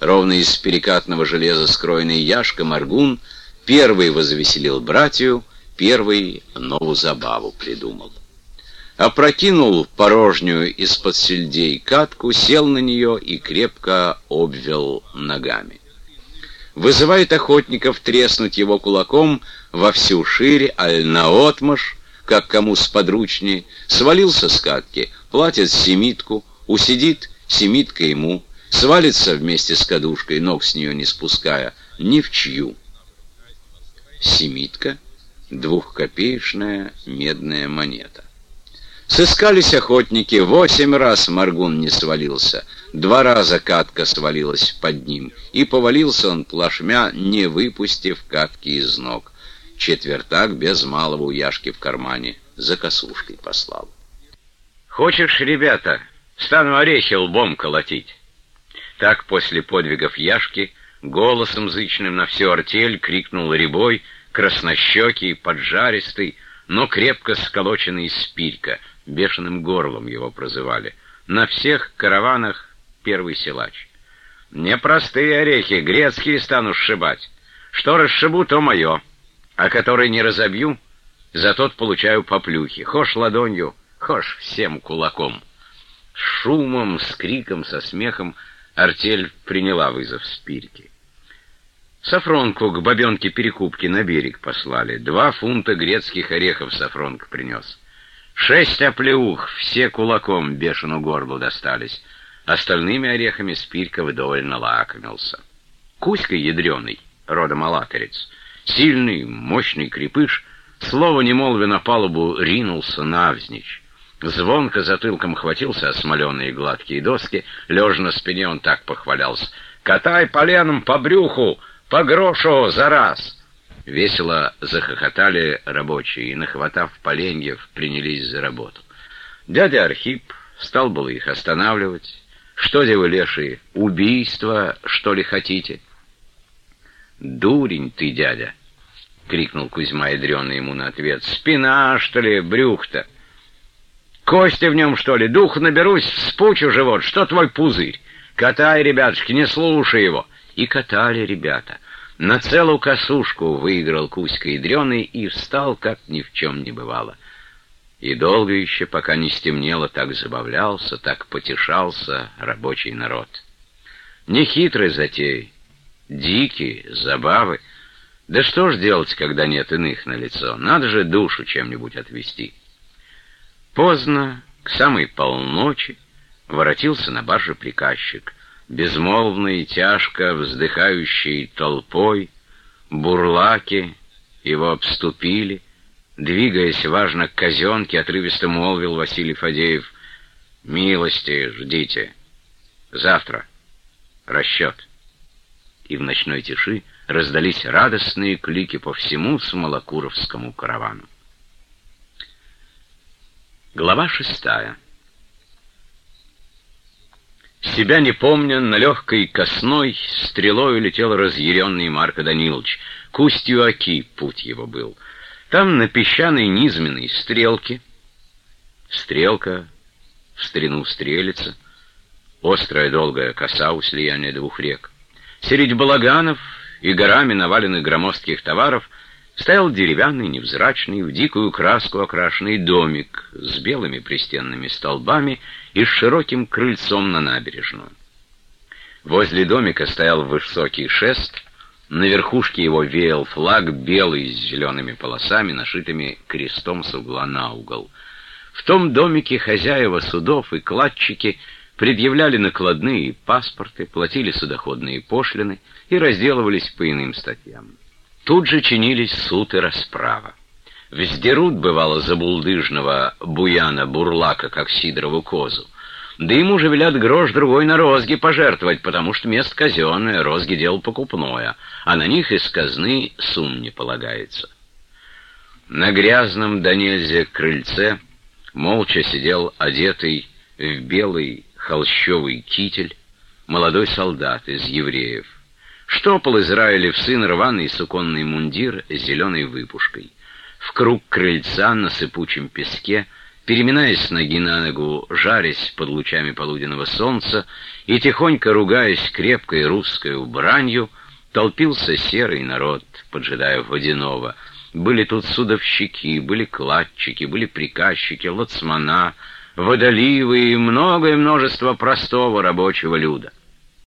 ровно из перекатного железа скроенный Яшка Маргун, первый возвеселил братью, первый новую забаву придумал. Опрокинул порожнюю из-под сельдей катку, сел на нее и крепко обвел ногами. Вызывает охотников треснуть его кулаком во всю шире, аль наотмашь, как кому сподручнее, свалился с катки, платит семитку, усидит, семитка ему, свалится вместе с кадушкой, ног с нее не спуская, ни в чью. Семитка — двухкопеечная медная монета. Сыскались охотники, восемь раз Маргун не свалился, два раза катка свалилась под ним, и повалился он плашмя, не выпустив катки из ног. Четвертак без малого у Яшки в кармане за косушкой послал. «Хочешь, ребята, стану орехи лбом колотить?» Так после подвигов Яшки голосом зычным на всю артель крикнул Рябой, краснощекий, поджаристый, но крепко сколоченный спирька, бешеным горлом его прозывали. На всех караванах первый силач. Непростые орехи, грецкие стану сшибать. Что расшибу, то мое а который не разобью, за тот получаю поплюхи. Хошь ладонью, хошь всем кулаком. С шумом, с криком, со смехом артель приняла вызов спирки. Сафронку к бабенке перекупки на берег послали. Два фунта грецких орехов Сафронка принес. Шесть оплеух, все кулаком бешену горлу достались. Остальными орехами спирка вдоволь налакомился. Кузька ядреный, родом алаторец, Сильный, мощный крепыш, слово не молвя на палубу, ринулся навзничь. Звонко затылком хватился о смоленые гладкие доски, лежа на спине он так похвалялся. «Катай поленом по брюху, по грошу за раз!» Весело захохотали рабочие и, нахватав поленьев, принялись за работу. Дядя Архип стал было их останавливать. «Что, девы лешие, убийство, что ли, хотите?» «Дурень ты, дядя!» — крикнул Кузьма ядреный ему на ответ. «Спина, что ли, брюх-то? Кости в нем, что ли? Дух наберусь, вспучу живот. Что твой пузырь? Катай, ребятушки, не слушай его!» И катали ребята. На целую косушку выиграл Кузька ядреный и встал, как ни в чем не бывало. И долго еще, пока не стемнело, так забавлялся, так потешался рабочий народ. Нехитрый затей, дикие, забавы. Да что ж делать, когда нет иных на лицо? Надо же душу чем-нибудь отвести. Поздно, к самой полночи, воротился на барже приказчик, безмолвный, тяжко вздыхающий толпой, бурлаки его обступили, двигаясь важно к казенке, отрывисто молвил Василий Фадеев, «Милости ждите. Завтра. Расчет» и в ночной тиши раздались радостные клики по всему Смолокуровскому каравану. Глава шестая. Себя не помня, на легкой косной стрелой летел разъяренный Марко Данилович. К устью Оки путь его был. Там на песчаной низменной стрелке, стрелка в старину стрелится, острая долгая коса у слияния двух рек — Среди балаганов и горами наваленных громоздких товаров стоял деревянный, невзрачный, в дикую краску окрашенный домик с белыми пристенными столбами и с широким крыльцом на набережную. Возле домика стоял высокий шест, на верхушке его веял флаг белый с зелеными полосами, нашитыми крестом с угла на угол. В том домике хозяева судов и кладчики — предъявляли накладные паспорты, платили судоходные пошлины и разделывались по иным статьям. Тут же чинились суд и расправа. Вздерут, бывало, забулдыжного буяна бурлака, как сидорову козу. Да ему же велят грош другой на розги пожертвовать, потому что место казенное, розги дело покупное, а на них из казны сум не полагается. На грязном до крыльце молча сидел одетый в белый холщовый китель, молодой солдат из евреев. Штопал Израилев сын рваный суконный мундир с зеленой выпушкой. В круг крыльца на сыпучем песке переминаясь с ноги на ногу, жарясь под лучами полуденного солнца и тихонько ругаясь крепкой русской бранью, толпился серый народ, поджидая водяного. Были тут судовщики, были кладчики, были приказчики, лацмана, водоливы и многое множество простого рабочего люда.